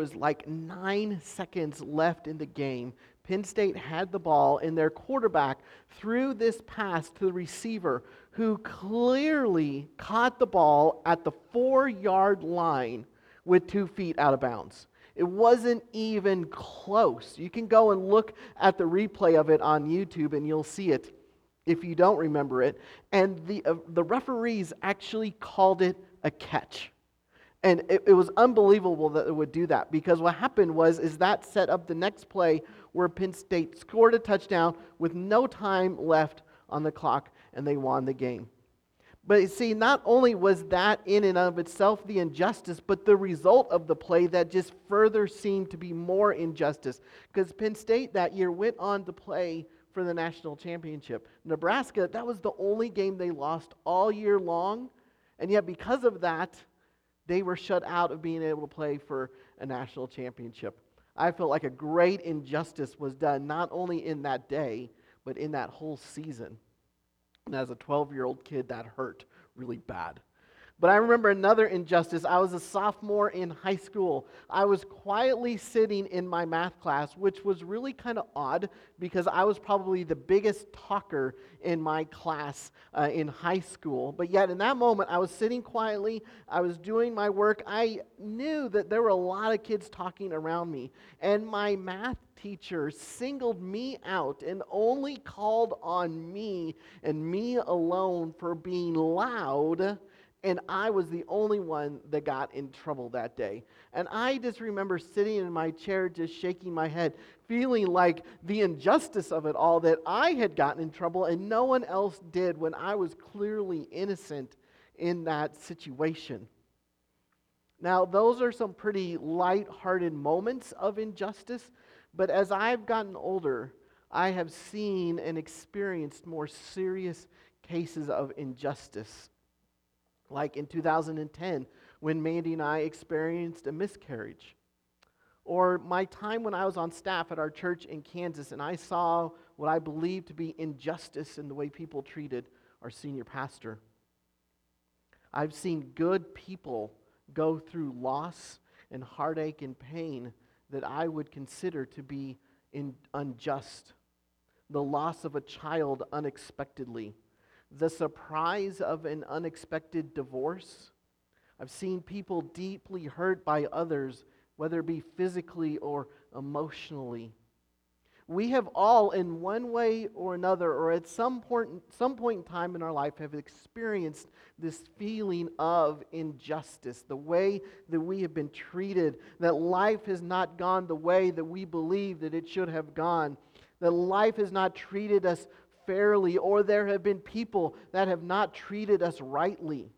was like nine seconds left in the game. Penn State had the ball, and their quarterback threw this pass to the receiver, who clearly caught the ball at the four yard line with two feet out of bounds. It wasn't even close. You can go and look at the replay of it on YouTube, and you'll see it if you don't remember it. And the, uh, the referees actually called it a catch. And it, it, was unbelievable that it would do that because what happened was is that set up the next play where Penn State scored a touchdown with no time left on the clock and they won the game. But see, not only was that in and of itself the injustice, but the result of the play that just further seemed to be more injustice. Because Penn State that year went on to play for the national championship. Nebraska, that was the only game they lost all year long. And yet, because of that, they were shut out of being able to play for a national championship. I felt like a great injustice was done, not only in that day, but in that whole season. And as a 12 year old kid, that hurt really bad. But I remember another injustice. I was a sophomore in high school. I was quietly sitting in my math class, which was really kind of odd because I was probably the biggest talker in my class uh, in high school. But yet, in that moment, I was sitting quietly, I was doing my work. I knew that there were a lot of kids talking around me. And my math teacher singled me out and only called on me and me alone for being loud and I was the only one that got in trouble that day. And I just remember sitting in my chair, just shaking my head, feeling like the injustice of it all that I had gotten in trouble and no one else did when I was clearly innocent in that situation. Now, those are some pretty light-hearted moments of injustice, but as I've gotten older, I have seen and experienced more serious cases of injustice like in 2010 when Mandy and I experienced a miscarriage. Or my time when I was on staff at our church in Kansas and I saw what I believed to be injustice in the way people treated our senior pastor. I've seen good people go through loss and heartache and pain that I would consider to be in, unjust. The loss of a child unexpectedly the surprise of an unexpected divorce. I've seen people deeply hurt by others, whether it be physically or emotionally. We have all, in one way or another, or at some point, some point in time in our life, have experienced this feeling of injustice, the way that we have been treated, that life has not gone the way that we believe that it should have gone, that life has not treated us fairly, or there have been people that have not treated us rightly.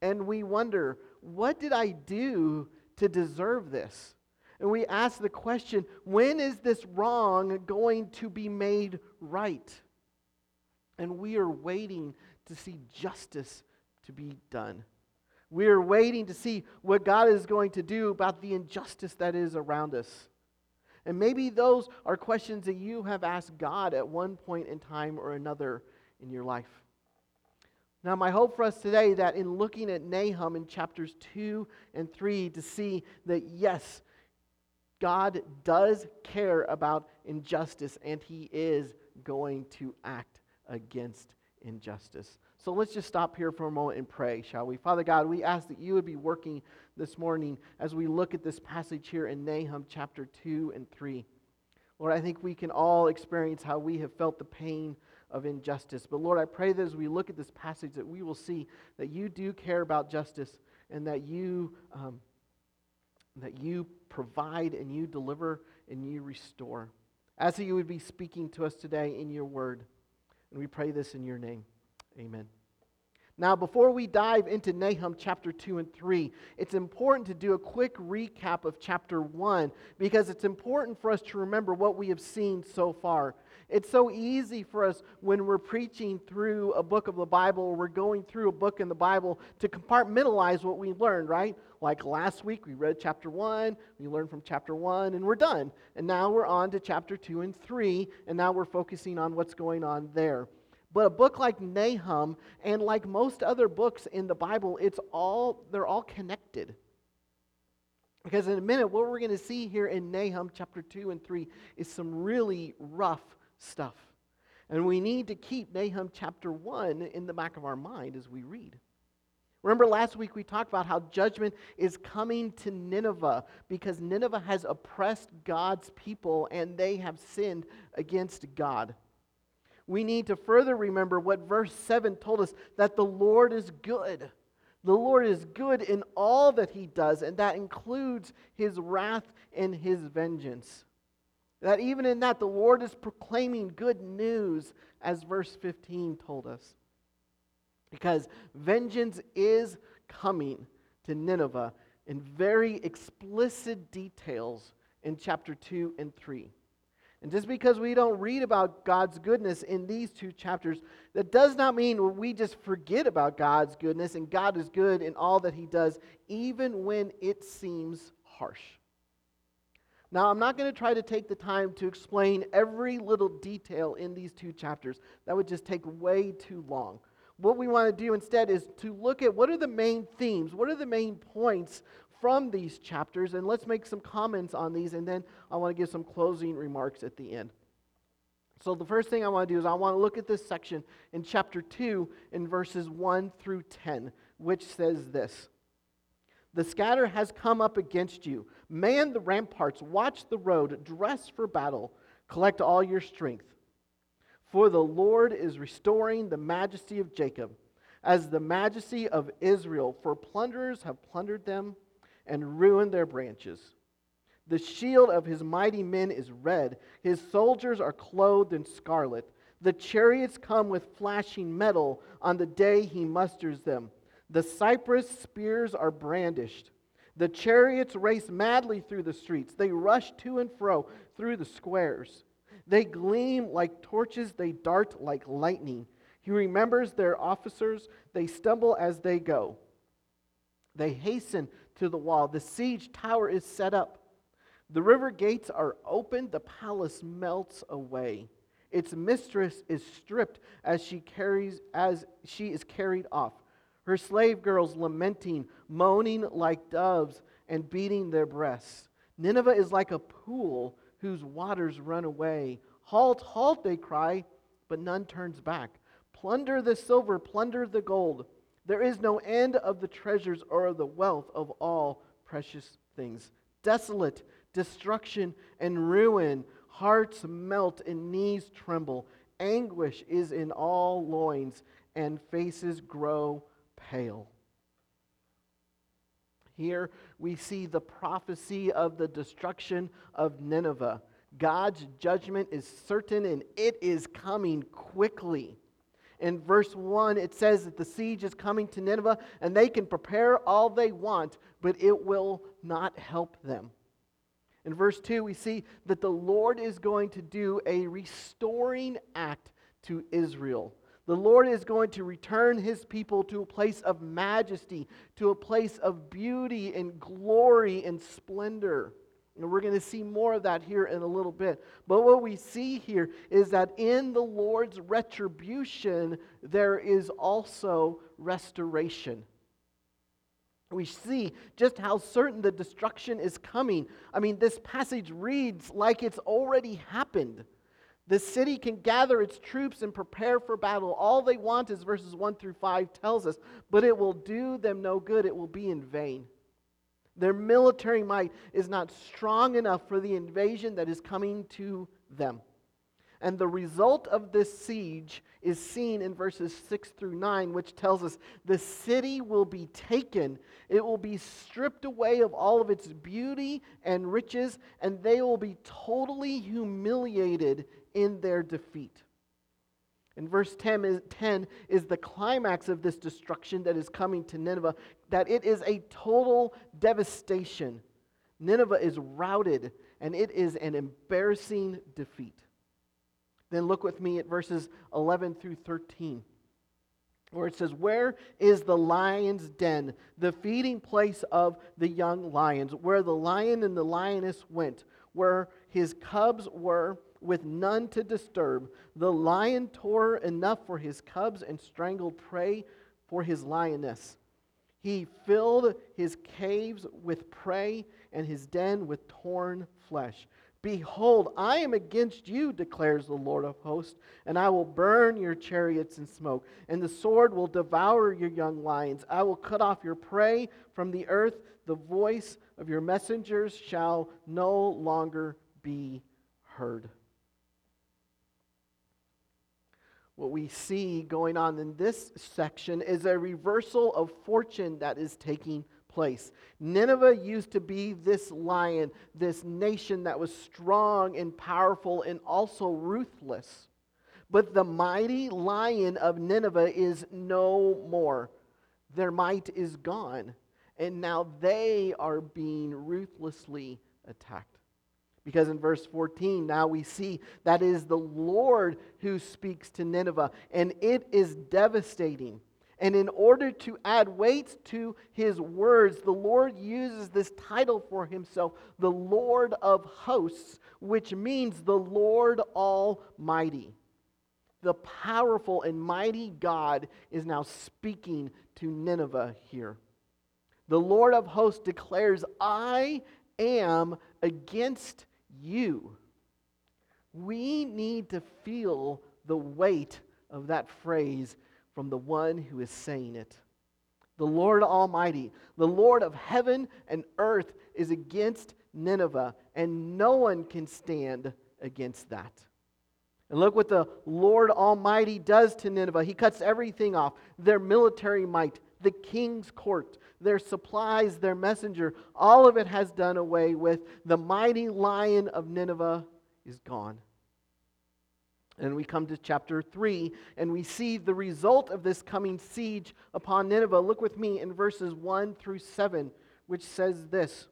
And we wonder, what did I do to deserve this? And we ask the question, when is this wrong going to be made right? And we are waiting to see justice to be done. We are waiting to see what God is going to do about the injustice that is around us. And maybe those are questions that you have asked God at one point in time or another in your life. Now, my hope for us today that in looking at Nahum in chapters 2 and 3 to see that yes, God does care about injustice and he is going to act against injustice. So let's just stop here for a moment and pray, shall we? Father God, we ask that you would be working this morning as we look at this passage here in Nahum chapter 2 and 3. Lord, I think we can all experience how we have felt the pain of injustice. But Lord, I pray that as we look at this passage, that we will see that you do care about justice and that you, um, that you provide and you deliver and you restore. As you would be speaking to us today in your word. And we pray this in your name. Amen. Now, before we dive into Nahum chapter 2 and 3, it's important to do a quick recap of chapter 1 because it's important for us to remember what we have seen so far. It's so easy for us when we're preaching through a book of the Bible or we're going through a book in the Bible to compartmentalize what we learned, right? Like last week, we read chapter 1, we learned from chapter 1, and we're done. And now we're on to chapter 2 and 3, and now we're focusing on what's going on there. But a book like Nahum and like most other books in the Bible, it's all they're all connected. Because in a minute, what we're going to see here in Nahum chapter 2 and 3 is some really rough stuff. And we need to keep Nahum chapter 1 in the back of our mind as we read. Remember last week we talked about how judgment is coming to Nineveh because Nineveh has oppressed God's people and they have sinned against God. We need to further remember what verse 7 told us that the Lord is good. The Lord is good in all that he does, and that includes his wrath and his vengeance. That even in that, the Lord is proclaiming good news, as verse 15 told us. Because vengeance is coming to Nineveh in very explicit details in chapter 2 and 3. And just because we don't read about God's goodness in these two chapters, that does not mean we just forget about God's goodness and God is good in all that He does, even when it seems harsh. Now, I'm not going to try to take the time to explain every little detail in these two chapters. That would just take way too long. What we want to do instead is to look at what are the main themes, what are the main points from these chapters, and let's make some comments on these, and then I want to give some closing remarks at the end. So, the first thing I want to do is I want to look at this section in chapter 2 in verses 1 through 10, which says this The scatter has come up against you. Man the ramparts, watch the road, dress for battle, collect all your strength. For the Lord is restoring the majesty of Jacob as the majesty of Israel, for plunderers have plundered them and ruin their branches. The shield of his mighty men is red, his soldiers are clothed in scarlet. The chariots come with flashing metal on the day he musters them. The cypress spears are brandished. The chariots race madly through the streets. They rush to and fro through the squares. They gleam like torches, they dart like lightning. He remembers their officers. They stumble as they go. They hasten to the wall. The siege tower is set up. The river gates are opened. The palace melts away. Its mistress is stripped as she carries as she is carried off. Her slave girls lamenting, moaning like doves, and beating their breasts. Nineveh is like a pool whose waters run away. Halt, halt, they cry, but none turns back. Plunder the silver, plunder the gold. There is no end of the treasures or of the wealth of all precious things. Desolate, destruction, and ruin. Hearts melt and knees tremble. Anguish is in all loins, and faces grow pale. Here we see the prophecy of the destruction of Nineveh. God's judgment is certain and it is coming quickly. In verse 1, it says that the siege is coming to Nineveh and they can prepare all they want, but it will not help them. In verse 2, we see that the Lord is going to do a restoring act to Israel. The Lord is going to return his people to a place of majesty, to a place of beauty and glory and splendor. And we're going to see more of that here in a little bit. But what we see here is that in the Lord's retribution, there is also restoration. We see just how certain the destruction is coming. I mean, this passage reads like it's already happened. The city can gather its troops and prepare for battle. All they want, as verses 1 through 5 tells us, but it will do them no good. It will be in vain. Their military might is not strong enough for the invasion that is coming to them. And the result of this siege is seen in verses 6 through 9, which tells us the city will be taken. It will be stripped away of all of its beauty and riches, and they will be totally humiliated in their defeat. And verse 10 is, 10 is the climax of this destruction that is coming to Nineveh, that it is a total devastation. Nineveh is routed, and it is an embarrassing defeat. Then look with me at verses 11 through 13, where it says, Where is the lion's den, the feeding place of the young lions, where the lion and the lioness went, where his cubs were? with none to disturb. The lion tore enough for his cubs and strangled prey for his lioness. He filled his caves with prey and his den with torn flesh. Behold, I am against you, declares the Lord of hosts, and I will burn your chariots in smoke, and the sword will devour your young lions. I will cut off your prey from the earth. The voice of your messengers shall no longer be heard. What we see going on in this section is a reversal of fortune that is taking place. Nineveh used to be this lion, this nation that was strong and powerful and also ruthless. But the mighty lion of Nineveh is no more. Their might is gone. And now they are being ruthlessly attacked. Because in verse 14, now we see that is the Lord who speaks to Nineveh, and it is devastating. And in order to add weight to his words, the Lord uses this title for himself, the Lord of hosts, which means the Lord Almighty. The powerful and mighty God is now speaking to Nineveh here. The Lord of hosts declares, I am against you. We need to feel the weight of that phrase from the one who is saying it. The Lord Almighty, the Lord of heaven and earth, is against Nineveh, and no one can stand against that. And look what the Lord Almighty does to Nineveh. He cuts everything off their military might, the king's court, their supplies, their messenger. All of it has done away with. The mighty lion of Nineveh is gone. And we come to chapter 3, and we see the result of this coming siege upon Nineveh. Look with me in verses 1 through 7, which says this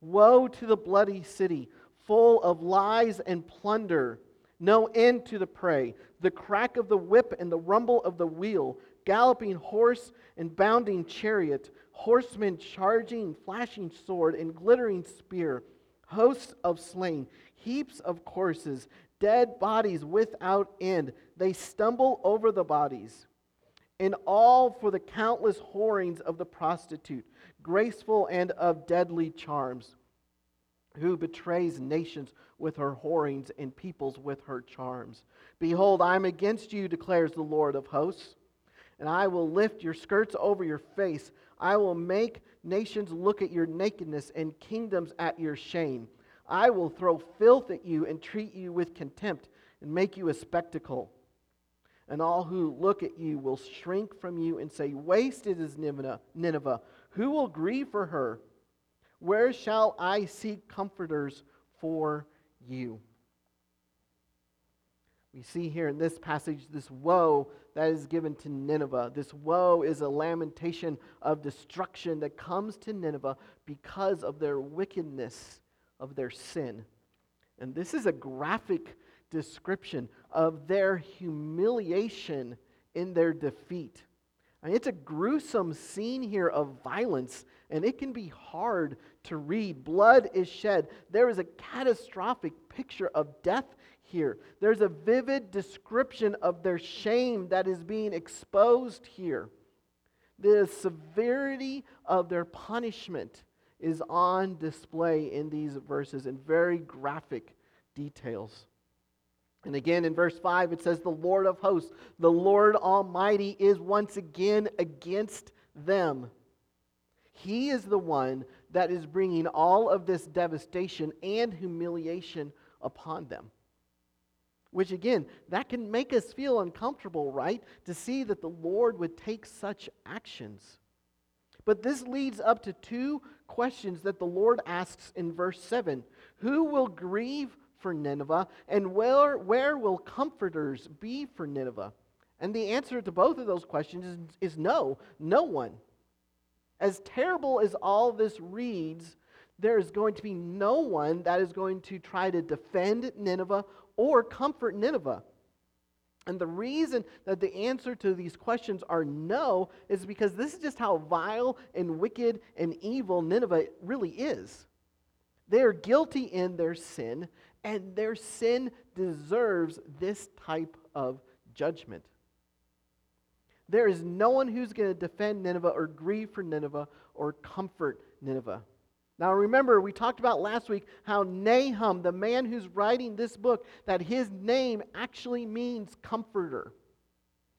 Woe to the bloody city, full of lies and plunder, no end to the prey, the crack of the whip and the rumble of the wheel, galloping horse and bounding chariot, horsemen charging, flashing sword and glittering spear, hosts of slain, heaps of corpses dead bodies without end. They stumble over the bodies. And all for the countless whorings of the prostitute, graceful and of deadly charms, who betrays nations with her whorings and peoples with her charms. Behold, I am against you, declares the Lord of hosts, and I will lift your skirts over your face. I will make nations look at your nakedness and kingdoms at your shame. I will throw filth at you and treat you with contempt and make you a spectacle. And all who look at you will shrink from you and say, Wasted is Nineveh. Who will grieve for her? Where shall I seek comforters for you? We see here in this passage this woe that is given to Nineveh. This woe is a lamentation of destruction that comes to Nineveh because of their wickedness of their sin. And this is a graphic description of their humiliation in their defeat. I mean, it's a gruesome scene here of violence, and it can be hard to read. Blood is shed. There is a catastrophic picture of death here. There's a vivid description of their shame that is being exposed here. The severity of their punishment is on display in these verses in very graphic details. And again in verse 5, it says, The Lord of hosts, the Lord Almighty, is once again against them. He is the one that is bringing all of this devastation and humiliation upon them. Which, again, that can make us feel uncomfortable, right? To see that the Lord would take such actions. But this leads up to two questions that the Lord asks in verse 7 Who will grieve for Nineveh, and where, where will comforters be for Nineveh? And the answer to both of those questions is, is no, no one. As terrible as all this reads, there is going to be no one that is going to try to defend Nineveh or comfort Nineveh. And the reason that the answer to these questions are no is because this is just how vile and wicked and evil Nineveh really is. They are guilty in their sin, and their sin deserves this type of judgment. There is no one who's going to defend Nineveh or grieve for Nineveh or comfort Nineveh. Now, remember, we talked about last week how Nahum, the man who's writing this book, that his name actually means comforter.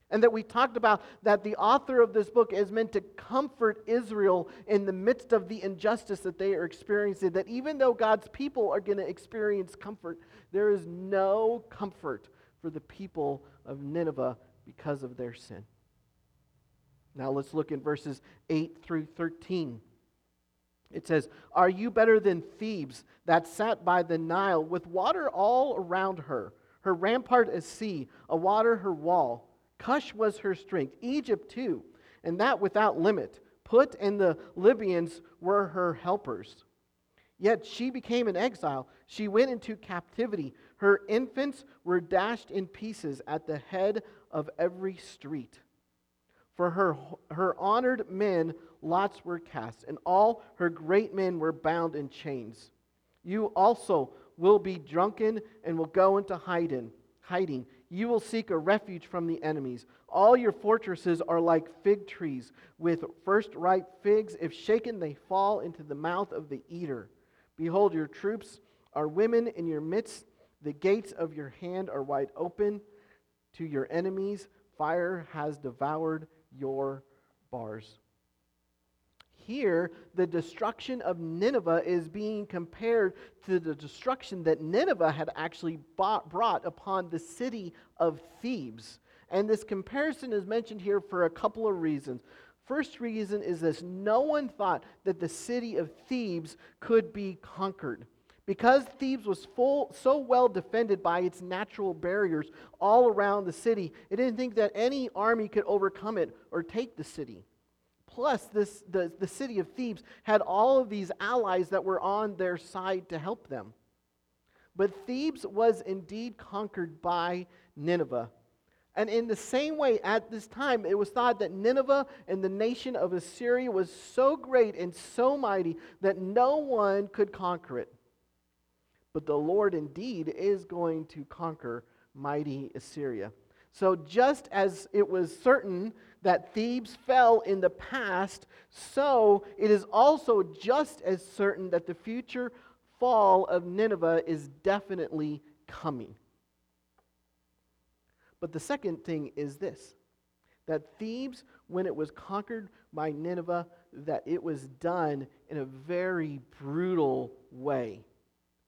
And that we talked about that the author of this book is meant to comfort Israel in the midst of the injustice that they are experiencing. That even though God's people are going to experience comfort, there is no comfort for the people of Nineveh because of their sin. Now let's look in verses 8 through 13. It says, Are you better than Thebes that sat by the Nile with water all around her? Her rampart a sea, a water her wall. Cush was her strength, Egypt too, and that without limit. Put and the Libyans were her helpers. Yet she became an exile. She went into captivity. Her infants were dashed in pieces at the head of every street. For her, her honored men, lots were cast, and all her great men were bound in chains. You also will be drunken and will go into hiding. hiding. You will seek a refuge from the enemies. All your fortresses are like fig trees with first ripe figs. If shaken, they fall into the mouth of the eater. Behold, your troops are women in your midst. The gates of your hand are wide open to your enemies. Fire has devoured your bars. Here, the destruction of Nineveh is being compared to the destruction that Nineveh had actually bought, brought upon the city of Thebes. And this comparison is mentioned here for a couple of reasons. First reason is this no one thought that the city of Thebes could be conquered. Because Thebes was full, so well defended by its natural barriers all around the city, it didn't think that any army could overcome it or take the city. Plus, this, the, the city of Thebes had all of these allies that were on their side to help them. But Thebes was indeed conquered by Nineveh. And in the same way, at this time, it was thought that Nineveh and the nation of Assyria was so great and so mighty that no one could conquer it. But the Lord indeed is going to conquer mighty Assyria. So, just as it was certain that Thebes fell in the past, so it is also just as certain that the future fall of Nineveh is definitely coming. But the second thing is this that Thebes, when it was conquered by Nineveh, that it was done in a very brutal way.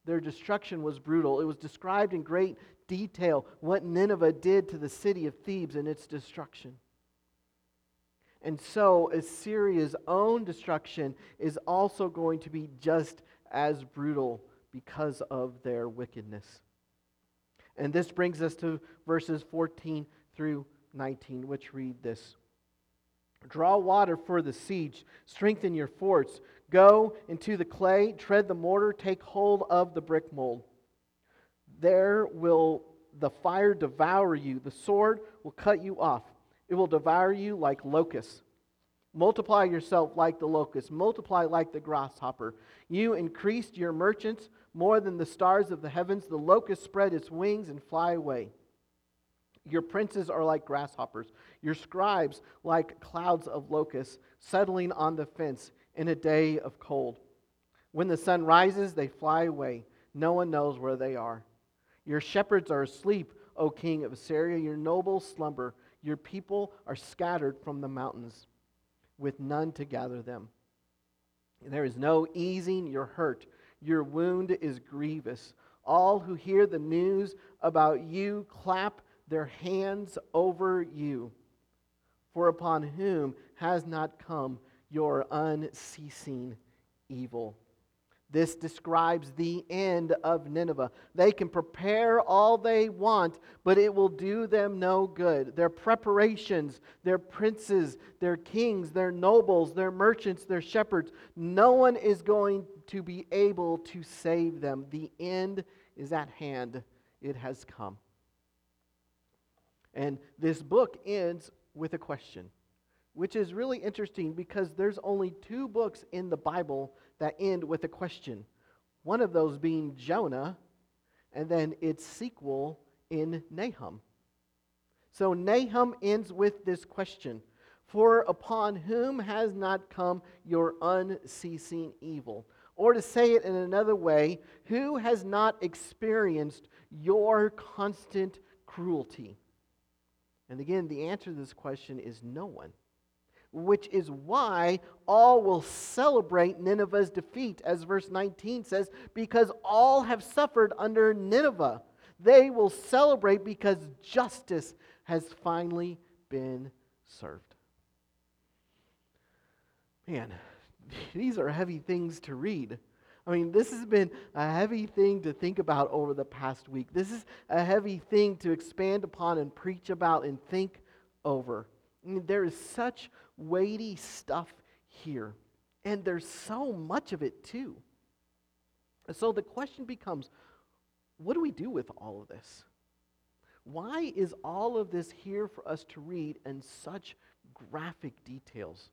Their destruction was brutal. It was described in great detail what Nineveh did to the city of Thebes and its destruction. And so Assyria's own destruction is also going to be just as brutal because of their wickedness. And this brings us to verses 14 through 19, which read this Draw water for the siege, strengthen your forts, go into the clay, tread the mortar, take hold of the brick mold. There will the fire devour you, the sword will cut you off, it will devour you like locusts. Multiply yourself like the locust, multiply like the grasshopper. You increased your merchants more than the stars of the heavens. The locust spread its wings and fly away. Your princes are like grasshoppers, your scribes like clouds of locusts settling on the fence in a day of cold. When the sun rises, they fly away. No one knows where they are. Your shepherds are asleep, O king of Assyria. Your nobles slumber. Your people are scattered from the mountains, with none to gather them. There is no easing your hurt. Your wound is grievous. All who hear the news about you clap their hands over you. For upon whom has not come your unceasing evil? This describes the end of Nineveh. They can prepare all they want, but it will do them no good. Their preparations, their princes, their kings, their nobles, their merchants, their shepherds, no one is going to be able to save them. The end is at hand, it has come. And this book ends with a question, which is really interesting because there's only two books in the Bible that end with a question. One of those being Jonah, and then its sequel in Nahum. So Nahum ends with this question For upon whom has not come your unceasing evil? Or to say it in another way, who has not experienced your constant cruelty? And again, the answer to this question is no one. Which is why all will celebrate Nineveh's defeat, as verse 19 says, because all have suffered under Nineveh. They will celebrate because justice has finally been served. Man, these are heavy things to read. I mean, this has been a heavy thing to think about over the past week. This is a heavy thing to expand upon and preach about and think over. I mean, there is such weighty stuff here, and there's so much of it too. So the question becomes what do we do with all of this? Why is all of this here for us to read in such graphic details?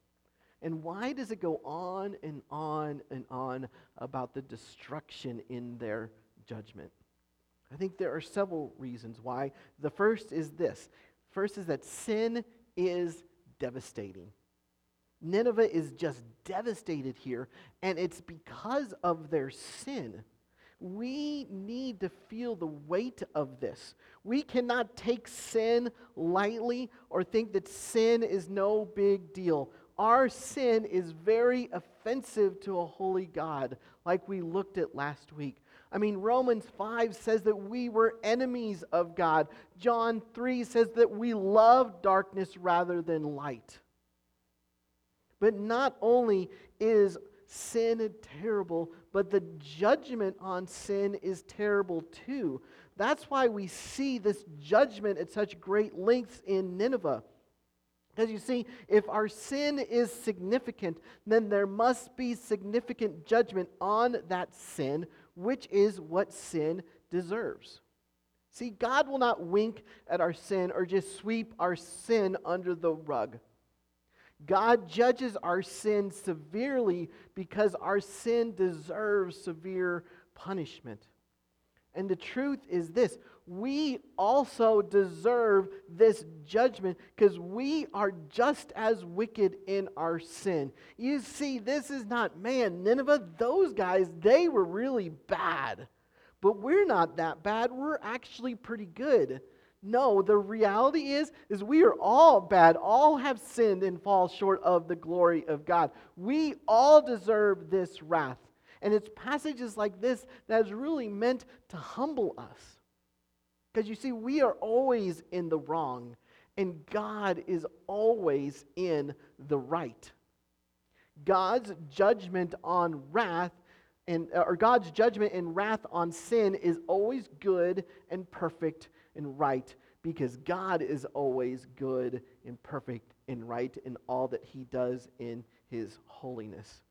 And why does it go on and on and on about the destruction in their judgment? I think there are several reasons why. The first is this first is that sin is devastating. Nineveh is just devastated here, and it's because of their sin. We need to feel the weight of this. We cannot take sin lightly or think that sin is no big deal our sin is very offensive to a holy God, like we looked at last week. I mean, Romans 5 says that we were enemies of God. John 3 says that we love darkness rather than light. But not only is sin terrible, but the judgment on sin is terrible too. That's why we see this judgment at such great lengths in Nineveh. Because you see, if our sin is significant, then there must be significant judgment on that sin, which is what sin deserves. See, God will not wink at our sin or just sweep our sin under the rug. God judges our sin severely because our sin deserves severe punishment. And the truth is this we also deserve this judgment because we are just as wicked in our sin. You see, this is not man. Nineveh, those guys, they were really bad. But we're not that bad. We're actually pretty good. No, the reality is is we are all bad. All have sinned and fall short of the glory of God. We all deserve this wrath. And it's passages like this that is really meant to humble us. Because you see, we are always in the wrong, and God is always in the right. God's judgment on wrath and uh, or God's judgment and wrath on sin is always good and perfect and right because God is always good and perfect and right in all that he does in his holiness.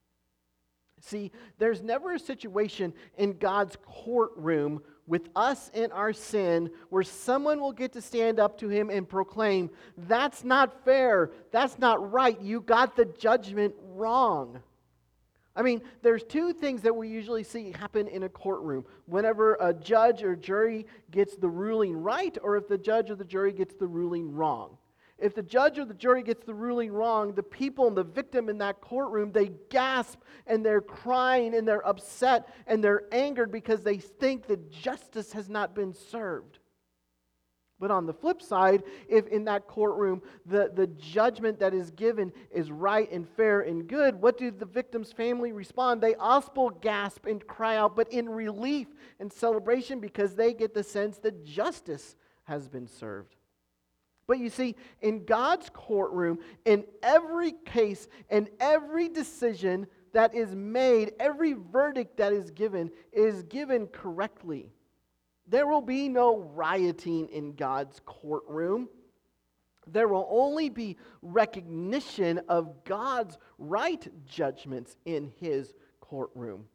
See, there's never a situation in God's courtroom with us in our sin where someone will get to stand up to him and proclaim, That's not fair. That's not right. You got the judgment wrong. I mean, there's two things that we usually see happen in a courtroom. Whenever a judge or jury gets the ruling right, or if the judge or the jury gets the ruling wrong. If the judge or the jury gets the ruling wrong, the people and the victim in that courtroom, they gasp and they're crying and they're upset and they're angered because they think that justice has not been served. But on the flip side, if in that courtroom the, the judgment that is given is right and fair and good, what do the victim's family respond? They also gasp and cry out, but in relief and celebration because they get the sense that justice has been served. But you see, in God's courtroom, in every case, in every decision that is made, every verdict that is given, is given correctly. There will be no rioting in God's courtroom. There will only be recognition of God's right judgments in his courtroom.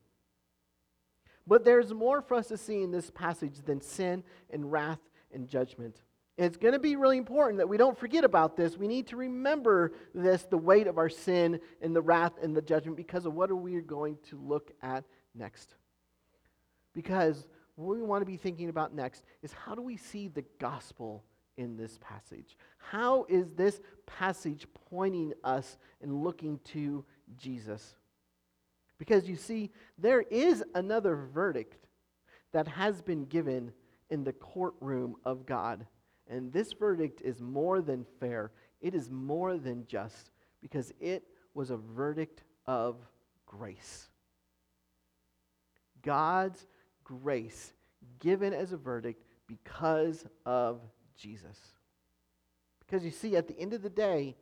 But there's more for us to see in this passage than sin and wrath and judgment. It's going to be really important that we don't forget about this. We need to remember this, the weight of our sin and the wrath and the judgment, because of what are we going to look at next. Because what we want to be thinking about next is how do we see the gospel in this passage? How is this passage pointing us and looking to Jesus? Because you see, there is another verdict that has been given in the courtroom of God. And this verdict is more than fair, it is more than just, because it was a verdict of grace. God's grace given as a verdict because of Jesus. Because you see, at the end of the day,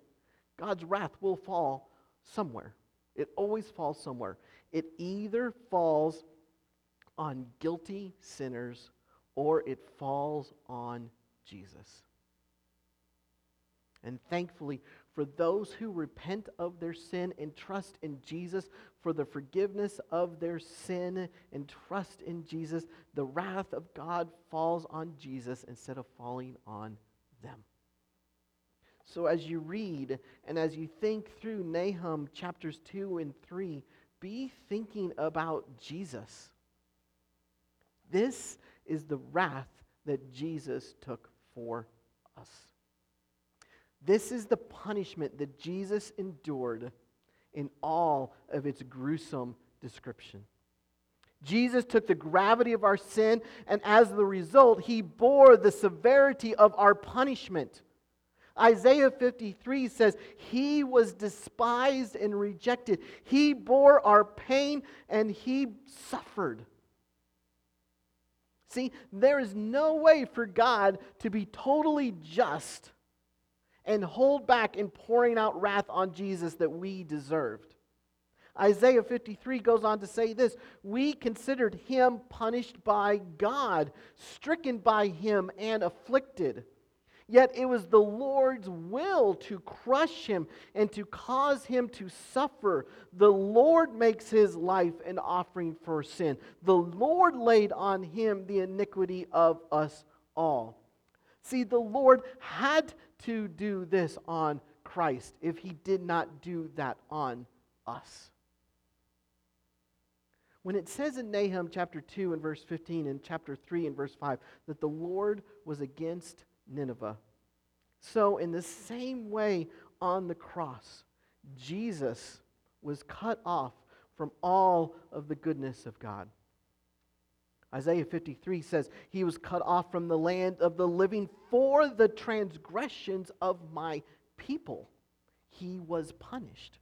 God's wrath will fall somewhere. It always falls somewhere. It either falls on guilty sinners or it falls on Jesus. And thankfully, for those who repent of their sin and trust in Jesus for the forgiveness of their sin and trust in Jesus, the wrath of God falls on Jesus instead of falling on them. So, as you read and as you think through Nahum chapters 2 and 3, be thinking about Jesus. This is the wrath that Jesus took for us. This is the punishment that Jesus endured in all of its gruesome description. Jesus took the gravity of our sin, and as the result, he bore the severity of our punishment. Isaiah 53 says, He was despised and rejected. He bore our pain and he suffered. See, there is no way for God to be totally just and hold back in pouring out wrath on Jesus that we deserved. Isaiah 53 goes on to say this We considered him punished by God, stricken by him, and afflicted. Yet it was the Lord's will to crush him and to cause him to suffer. The Lord makes his life an offering for sin. The Lord laid on him the iniquity of us all. See, the Lord had to do this on Christ if he did not do that on us. When it says in Nahum chapter 2 and verse 15 and chapter 3 and verse 5 that the Lord was against Nineveh. So, in the same way on the cross, Jesus was cut off from all of the goodness of God. Isaiah 53 says, He was cut off from the land of the living for the transgressions of my people. He was punished.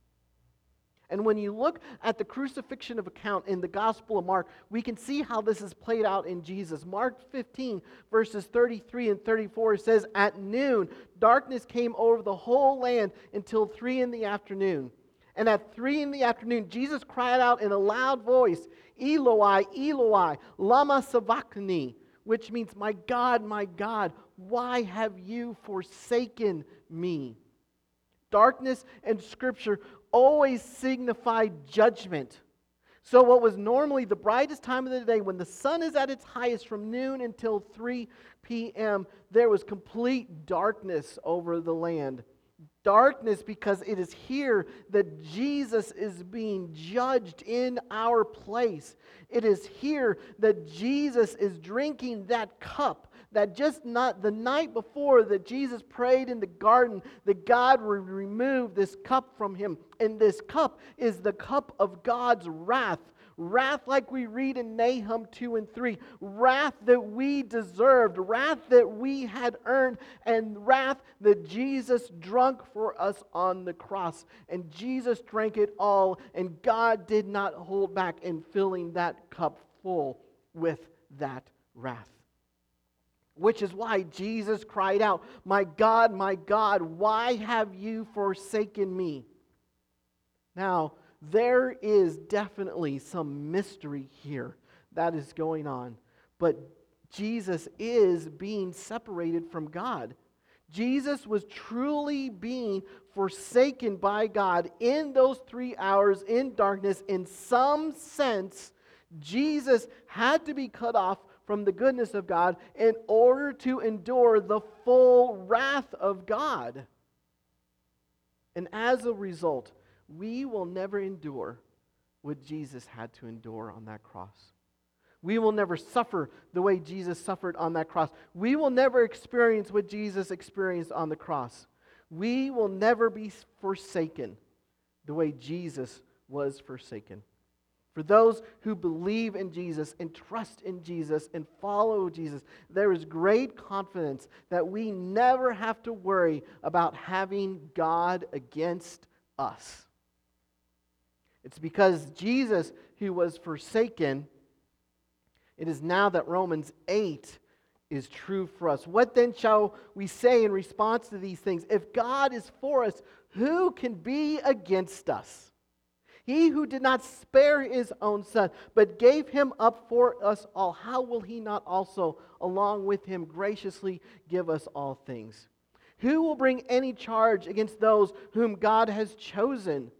And when you look at the crucifixion of account in the Gospel of Mark, we can see how this is played out in Jesus. Mark 15, verses 33 and 34 says, At noon, darkness came over the whole land until three in the afternoon. And at three in the afternoon, Jesus cried out in a loud voice, Eloi, Eloi, lama sabachthani, which means, My God, my God, why have you forsaken me? Darkness and Scripture always signified judgment. So, what was normally the brightest time of the day, when the sun is at its highest from noon until 3 p.m., there was complete darkness over the land. Darkness because it is here that Jesus is being judged in our place. It is here that Jesus is drinking that cup that just not the night before that Jesus prayed in the garden that God would remove this cup from him. And this cup is the cup of God's wrath. Wrath, like we read in Nahum 2 and 3. Wrath that we deserved, wrath that we had earned, and wrath that Jesus drunk for us on the cross. And Jesus drank it all, and God did not hold back in filling that cup full with that wrath. Which is why Jesus cried out, My God, my God, why have you forsaken me? Now, there is definitely some mystery here that is going on, but Jesus is being separated from God. Jesus was truly being forsaken by God in those three hours in darkness. In some sense, Jesus had to be cut off from the goodness of God in order to endure the full wrath of God. And as a result, we will never endure what Jesus had to endure on that cross. We will never suffer the way Jesus suffered on that cross. We will never experience what Jesus experienced on the cross. We will never be forsaken the way Jesus was forsaken. For those who believe in Jesus and trust in Jesus and follow Jesus, there is great confidence that we never have to worry about having God against us. It's because Jesus, who was forsaken, it is now that Romans 8 is true for us. What then shall we say in response to these things? If God is for us, who can be against us? He who did not spare his own son, but gave him up for us all, how will he not also, along with him, graciously give us all things? Who will bring any charge against those whom God has chosen?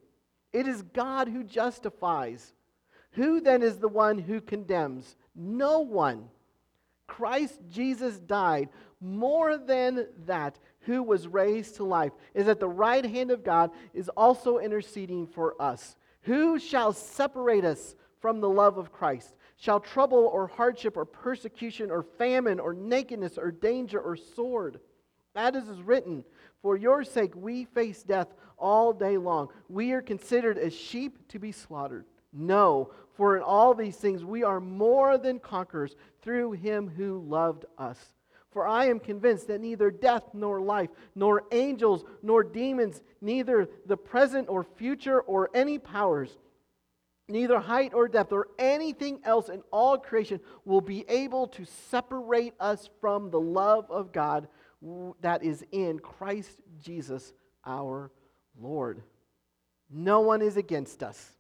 It is God who justifies. Who then is the one who condemns? No one. Christ Jesus died. More than that, who was raised to life, is at the right hand of God, is also interceding for us. Who shall separate us from the love of Christ? Shall trouble or hardship or persecution or famine or nakedness or danger or sword? That is written, For your sake we face death all day long. We are considered as sheep to be slaughtered. No, for in all these things we are more than conquerors through him who loved us. For I am convinced that neither death nor life, nor angels nor demons, neither the present or future or any powers, neither height or depth or anything else in all creation will be able to separate us from the love of God that is in Christ Jesus our Lord. No one is against us.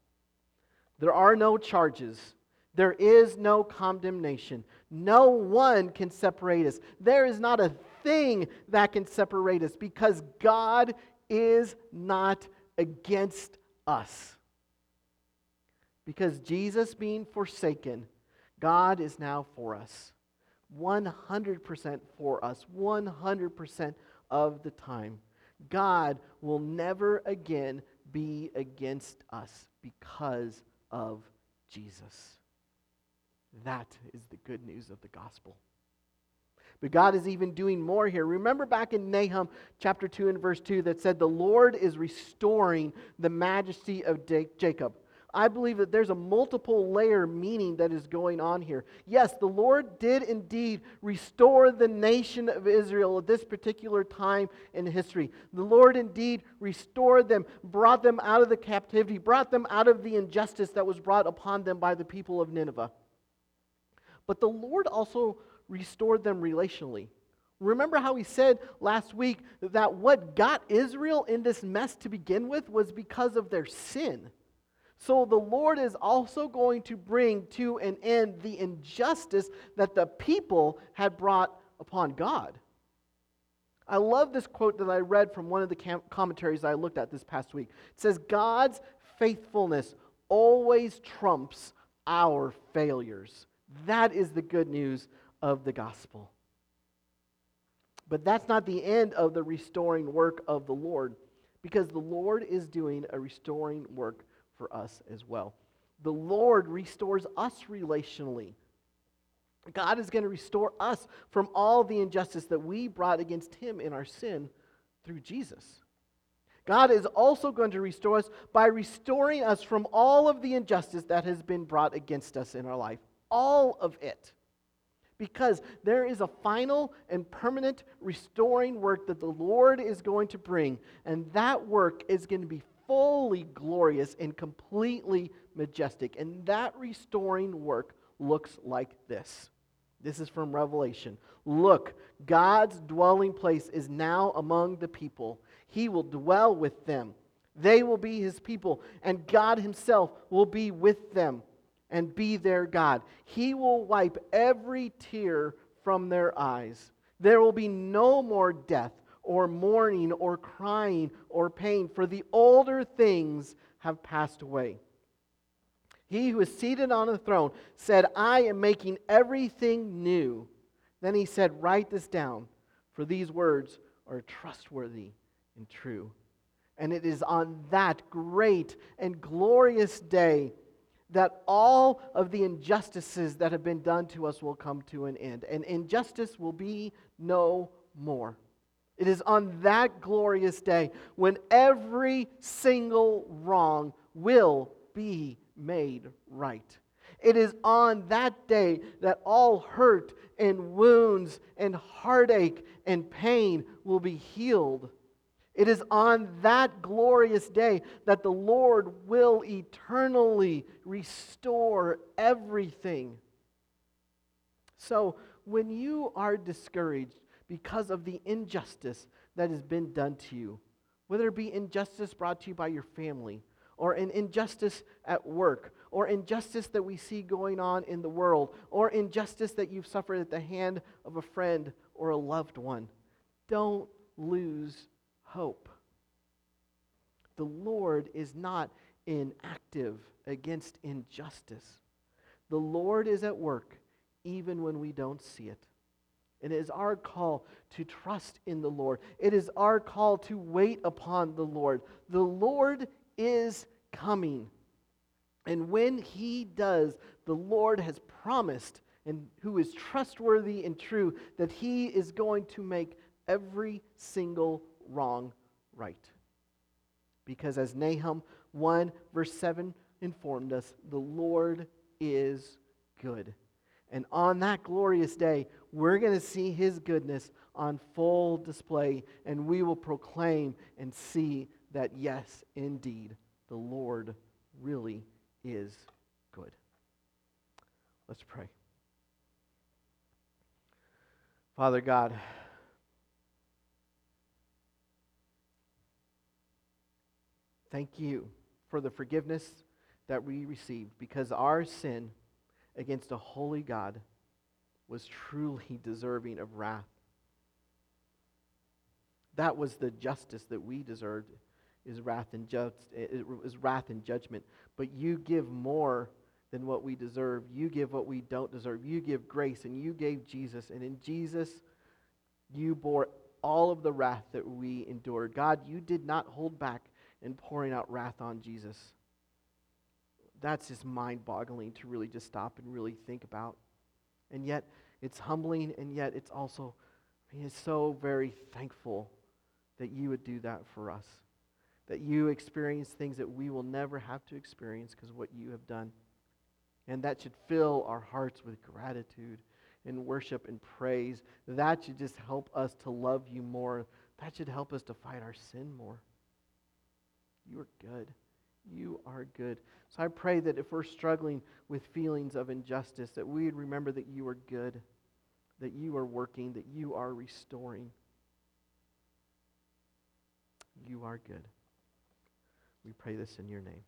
There are no charges. There is no condemnation. No one can separate us. There is not a thing that can separate us because God is not against us. Because Jesus being forsaken, God is now for us. 100% for us, 100% of the time. God will never again be against us because of Jesus. That is the good news of the gospel. But God is even doing more here. Remember back in Nahum chapter 2 and verse 2 that said, The Lord is restoring the majesty of Jacob. I believe that there's a multiple layer meaning that is going on here. Yes, the Lord did indeed restore the nation of Israel at this particular time in history. The Lord indeed restored them, brought them out of the captivity, brought them out of the injustice that was brought upon them by the people of Nineveh. But the Lord also restored them relationally. Remember how he said last week that what got Israel in this mess to begin with was because of their sin. So the Lord is also going to bring to an end the injustice that the people had brought upon God. I love this quote that I read from one of the commentaries I looked at this past week. It says, God's faithfulness always trumps our failures. That is the good news of the gospel. But that's not the end of the restoring work of the Lord, because the Lord is doing a restoring work for us as well. The Lord restores us relationally. God is going to restore us from all the injustice that we brought against Him in our sin through Jesus. God is also going to restore us by restoring us from all of the injustice that has been brought against us in our life. All of it. Because there is a final and permanent restoring work that the Lord is going to bring, and that work is going to be fully glorious and completely majestic. And that restoring work looks like this. This is from Revelation. Look, God's dwelling place is now among the people. He will dwell with them. They will be his people, and God himself will be with them and be their God. He will wipe every tear from their eyes. There will be no more death or mourning or crying or pain, for the older things have passed away. He who is seated on the throne said, I am making everything new. Then he said, Write this down, for these words are trustworthy and true. And it is on that great and glorious day that all of the injustices that have been done to us will come to an end, and injustice will be no more. It is on that glorious day when every single wrong will be made right. It is on that day that all hurt and wounds and heartache and pain will be healed. It is on that glorious day that the Lord will eternally restore everything. So, when you are discouraged because of the injustice that has been done to you, whether it be injustice brought to you by your family, or an injustice at work, or injustice that we see going on in the world, or injustice that you've suffered at the hand of a friend or a loved one, don't lose hope. The Lord is not inactive against injustice. The Lord is at work even when we don't see it. And It is our call to trust in the Lord. It is our call to wait upon the Lord. The Lord is coming. And when he does, the Lord has promised, and who is trustworthy and true, that he is going to make every single wrong right. Because as Nahum 1, verse 7 informed us, the Lord is good. And on that glorious day, we're going to see his goodness on full display, and we will proclaim and see that, yes, indeed, the Lord really is good. Let's pray. Father God, thank you for the forgiveness that we received because our sin against a holy God was truly deserving of wrath. That was the justice that we deserved is wrath and just is wrath and judgment. But you give more than what we deserve. You give what we don't deserve. You give grace and you gave Jesus. And in Jesus, you bore all of the wrath that we endured. God, you did not hold back in pouring out wrath on Jesus that's just mind boggling to really just stop and really think about. And yet, it's humbling, and yet it's also, he is so very thankful that you would do that for us. That you experience things that we will never have to experience because of what you have done. And that should fill our hearts with gratitude and worship and praise. That should just help us to love you more. That should help us to fight our sin more. You are good. You are good. So I pray that if we're struggling with feelings of injustice, that we would remember that you are good, that you are working, that you are restoring. You are good. We pray this in your name.